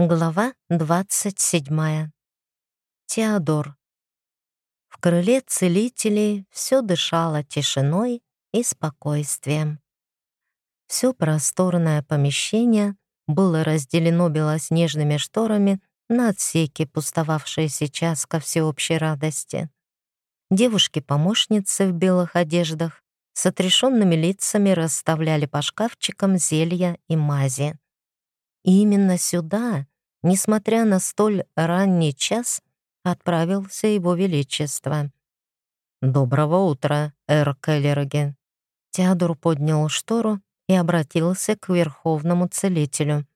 Глава 27. Теодор. В крыле целителей все дышало тишиной и спокойствием. Все просторное помещение было разделено белоснежными шторами на отсеки, пустовавшие сейчас ко всеобщей радости. Девушки-помощницы в белых одеждах с отрешенными лицами расставляли по шкафчикам зелья и мази. И именно сюда, несмотря на столь ранний час, отправился его величество. «Доброго утра, эр Келлерге». Теодор поднял штору и обратился к верховному целителю.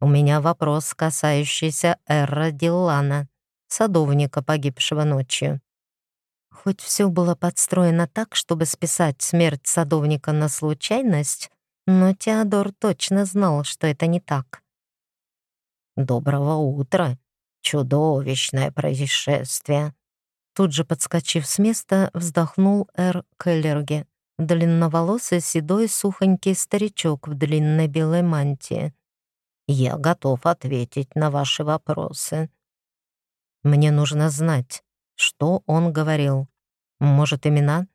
«У меня вопрос, касающийся Эрра Диллана, садовника, погибшего ночью». Хоть все было подстроено так, чтобы списать смерть садовника на случайность, но Теодор точно знал, что это не так. «Доброго утра! Чудовищное происшествие!» Тут же, подскочив с места, вздохнул Эр Келлерге, длинноволосый, седой, сухонький старичок в длинной белой мантии. «Я готов ответить на ваши вопросы. Мне нужно знать, что он говорил. Может, имена?»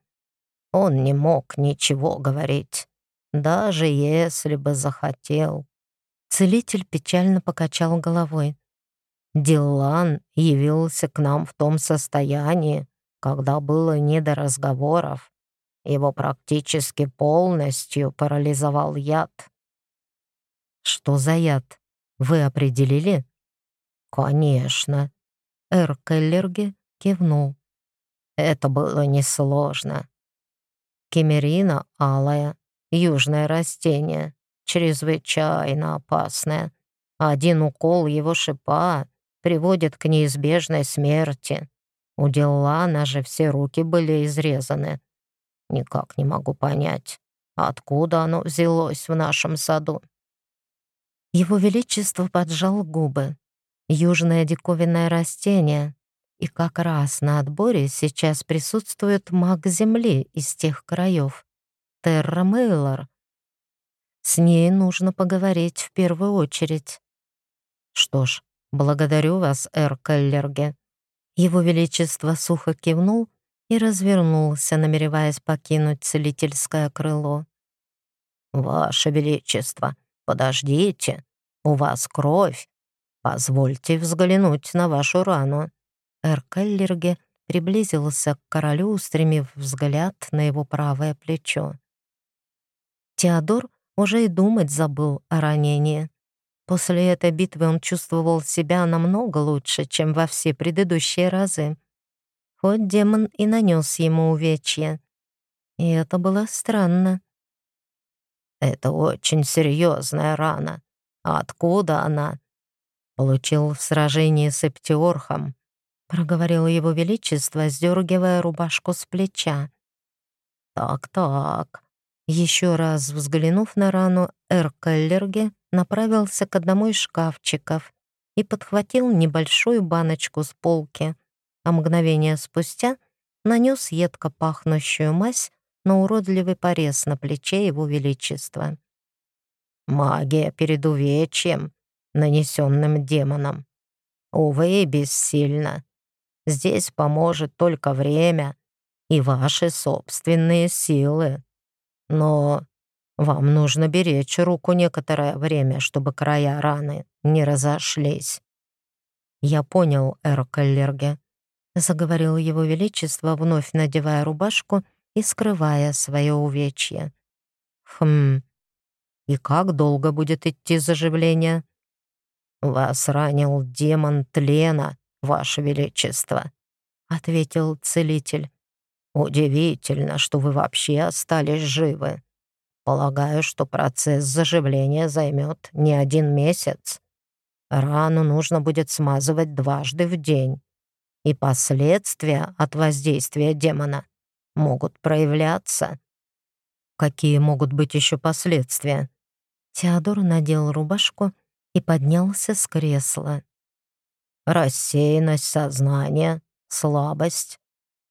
Он не мог ничего говорить даже если бы захотел. Целитель печально покачал головой. Дилан явился к нам в том состоянии, когда было не до разговоров. Его практически полностью парализовал яд. Что за яд? Вы определили? Конечно. Эр Келлерге кивнул. Это было несложно. Кемерина алая, южное растение, чрезвычайно опасное. Один укол его шипа приводит к неизбежной смерти. У Деллана же все руки были изрезаны. Никак не могу понять, откуда оно взялось в нашем саду. Его Величество поджал губы. Южное диковинное растение. И как раз на отборе сейчас присутствует маг Земли из тех краев. Терра Мейлор. С ней нужно поговорить в первую очередь. Что ж, благодарю вас, Эр Келлерге. Его Величество сухо кивнул и развернулся, намереваясь покинуть целительское крыло. «Ваше Величество, подождите, у вас кровь. Позвольте взглянуть на вашу рану». Эр Келлерге приблизился к королю, устремив взгляд на его правое плечо. Теодор уже и думать забыл о ранении. После этой битвы он чувствовал себя намного лучше, чем во все предыдущие разы. Хоть демон и нанес ему увечья. И это было странно. «Это очень серьезная рана. А откуда она?» «Получил в сражении с Эптиорхом», — проговорил его величество, сдергивая рубашку с плеча. «Так-так, еще раз взглянув на рану, Эр Келлерге направился к одному из шкафчиков и подхватил небольшую баночку с полки, а мгновение спустя нанес едко пахнущую мазь на уродливый порез на плече его величества. «Магия перед увечьем, нанесенным демоном. Увы, бессильно. Здесь поможет только время и ваши собственные силы». Но вам нужно беречь руку некоторое время, чтобы края раны не разошлись. Я понял, Эр Келлерге, заговорил его величество, вновь надевая рубашку и скрывая свое увечье. Хм. И как долго будет идти заживление? Вас ранил демон тлена, ваше величество, ответил целитель. Удивительно, что вы вообще остались живы. Полагаю, что процесс заживления займет не один месяц. Рану нужно будет смазывать дважды в день. И последствия от воздействия демона могут проявляться. Какие могут быть еще последствия? Теодор надел рубашку и поднялся с кресла. Рассеянность сознания, слабость,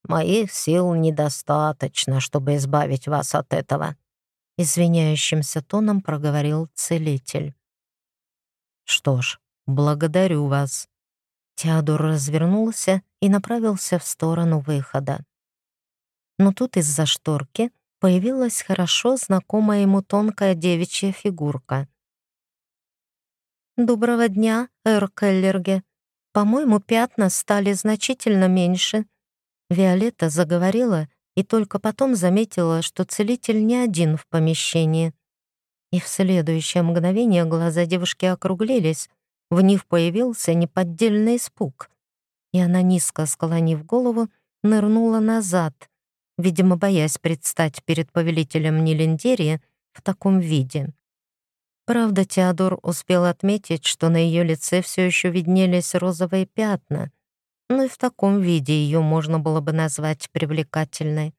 Моих сил недостаточно, чтобы избавить вас от этого», — извиняющимся тоном проговорил целитель. «Что ж, Благодарю вас». Теодор развернулся и направился в сторону выхода. Но тут из-за шторки появилась хорошо знакомая ему тонкая девичья фигурка. «Доброго дня, Эр Келлерге. По-моему, пятна стали значительно меньше». Виолетта заговорила и только потом заметила, что целитель не один в помещении. И в следующее мгновение глаза девушки округлились, в них появился неподдельный испуг. И она, низко склонив голову, нырнула назад, видимо, боясь предстать перед повелителем Нелендерии в таком виде. Правда, Теодор успел отметить, что на ее лице все еще виднелись розовые пятна, но и в таком виде ее можно было бы назвать привлекательной.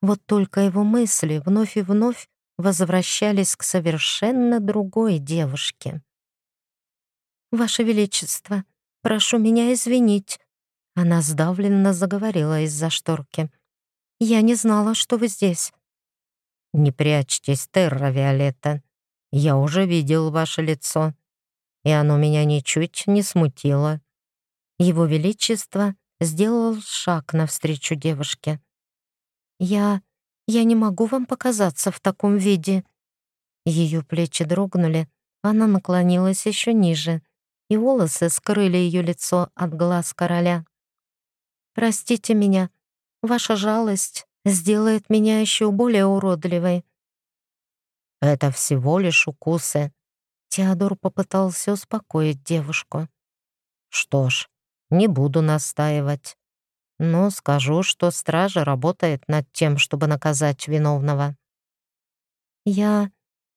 Вот только его мысли вновь и вновь возвращались к совершенно другой девушке. «Ваше Величество, прошу меня извинить», — она сдавленно заговорила из-за шторки. «Я не знала, что вы здесь». «Не прячьтесь, Терра Виолетта. Я уже видел ваше лицо, и оно меня ничуть не смутило». Его Величество сделал шаг навстречу девушке. «Я... я не могу вам показаться в таком виде». Ее плечи дрогнули, она наклонилась еще ниже, и волосы скрыли ее лицо от глаз короля. «Простите меня, ваша жалость сделает меня еще более уродливой». «Это всего лишь укусы», — Теодор попытался успокоить девушку. «Что ж, не буду настаивать но скажу, что стража работает над тем, чтобы наказать виновного». «Я...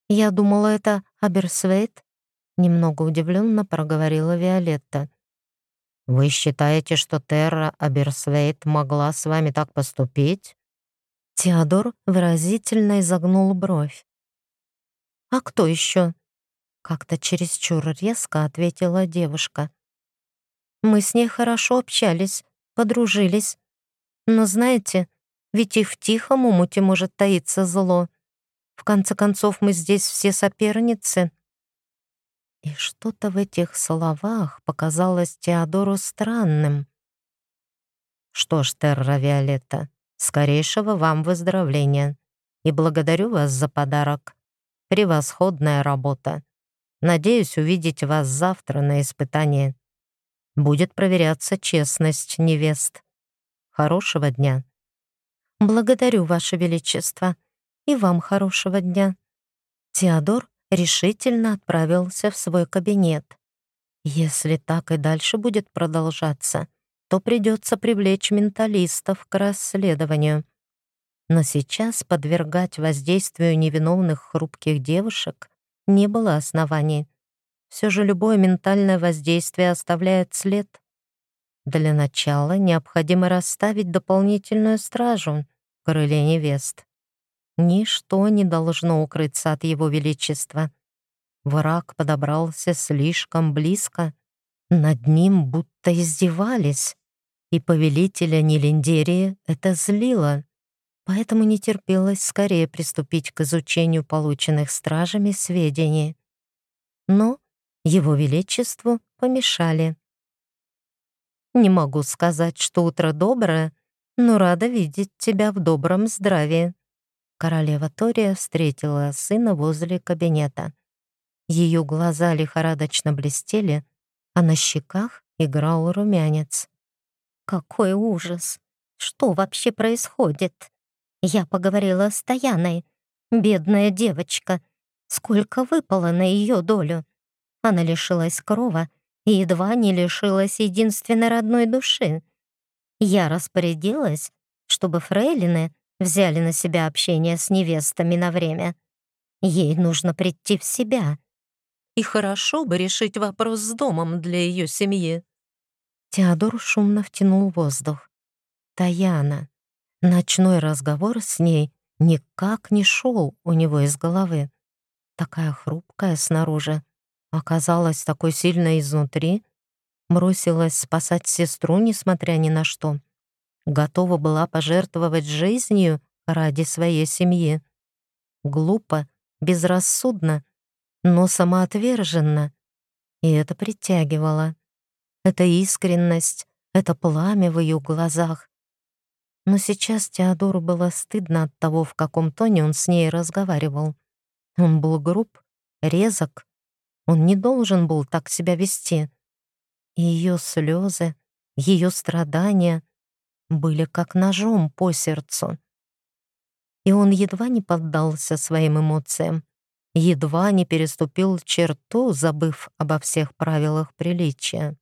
я думала, это Аберсвейт?» Немного удивленно проговорила Виолетта. «Вы считаете, что Терра Аберсвейт могла с вами так поступить?» Теодор выразительно изогнул бровь. «А кто еще?» Как-то чересчур резко ответила девушка. «Мы с ней хорошо общались, подружились. Но знаете, ведь и в тихом умуте может таиться зло. В конце концов, мы здесь все соперницы. И что-то в этих словах показалось Теодору странным. Что ж, Терра Виолетта, скорейшего вам выздоровления. И благодарю вас за подарок. Превосходная работа. Надеюсь увидеть вас завтра на испытании будет проверяться честность невест. Хорошего дня. Благодарю, Ваше Величество. И вам хорошего дня. Теодор решительно отправился в свой кабинет. Если так и дальше будет продолжаться, то придется привлечь менталистов к расследованию. Но сейчас подвергать воздействию невиновных хрупких девушек не было оснований. Все же любое ментальное воздействие оставляет след. Для начала необходимо расставить дополнительную стражу в невест. Ничто не должно укрыться от его величества. Враг подобрался слишком близко. Над ним будто издевались. И повелителя Нелиндерии это злило. Поэтому не терпелось скорее приступить к изучению полученных стражами сведений. Но его Величеству помешали. «Не могу сказать, что утро доброе, но рада видеть тебя в добром здравии». Королева Тория встретила сына возле кабинета. Ее глаза лихорадочно блестели, а на щеках играл румянец. «Какой ужас! Что вообще происходит? Я поговорила с Таяной. Бедная девочка. Сколько выпало на ее долю? Она лишилась крова и едва не лишилась единственной родной души. Я распорядилась, чтобы фрейлины взяли на себя общение с невестами на время. Ей нужно прийти в себя. И хорошо бы решить вопрос с домом для ее семьи. Теодор шумно втянул воздух. Таяна. Ночной разговор с ней никак не шел у него из головы. Такая хрупкая снаружи, оказалась такой сильной изнутри, бросилась спасать сестру, несмотря ни на что. Готова была пожертвовать жизнью ради своей семьи. Глупо, безрассудно, но самоотверженно. и это притягивало. Это искренность, это пламя в ее глазах. Но сейчас Теодору было стыдно от того, в каком тоне он с ней разговаривал. Он был груб, резок. Он не должен был так себя вести. И ее слезы, ее страдания были как ножом по сердцу. И он едва не поддался своим эмоциям, едва не переступил черту, забыв обо всех правилах приличия.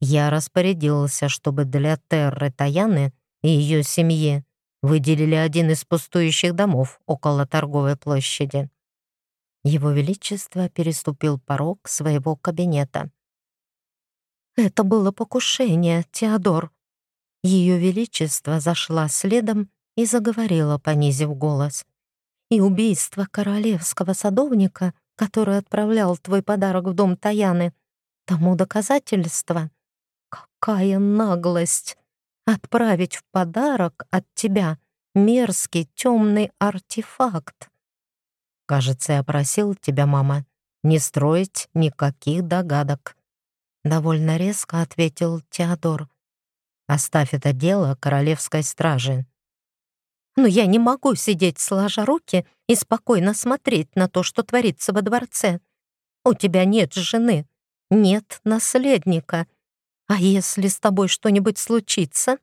Я распорядился, чтобы для Терры Таяны и ее семьи выделили один из пустующих домов около торговой площади. Его Величество переступил порог своего кабинета. «Это было покушение, Теодор». Ее Величество зашла следом и заговорила, понизив голос. «И убийство королевского садовника, который отправлял твой подарок в дом Таяны, тому доказательство. Какая наглость! Отправить в подарок от тебя мерзкий темный артефакт. Кажется, я просил тебя, мама, не строить никаких догадок. Довольно резко ответил Теодор. Оставь это дело королевской стражи. Но я не могу сидеть сложа руки и спокойно смотреть на то, что творится во дворце. У тебя нет жены, нет наследника, а если с тобой что-нибудь случится,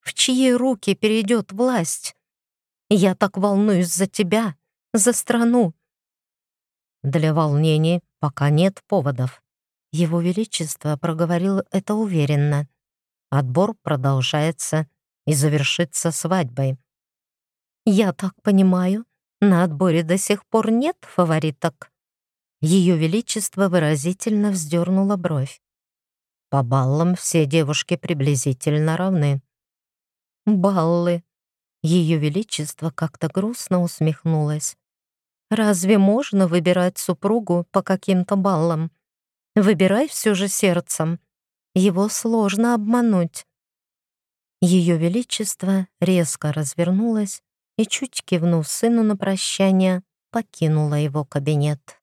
в чьи руки перейдет власть? Я так волнуюсь за тебя, за страну. Для волнений пока нет поводов. Его Величество проговорил это уверенно. Отбор продолжается и завершится свадьбой. «Я так понимаю, на отборе до сих пор нет фавориток?» Ее Величество выразительно вздернуло бровь. По баллам все девушки приблизительно равны. Баллы. Ее Величество как-то грустно усмехнулось. Разве можно выбирать супругу по каким-то баллам? Выбирай все же сердцем. Его сложно обмануть. Ее Величество резко развернулось и, чуть кивнув сыну на прощание, покинула его кабинет.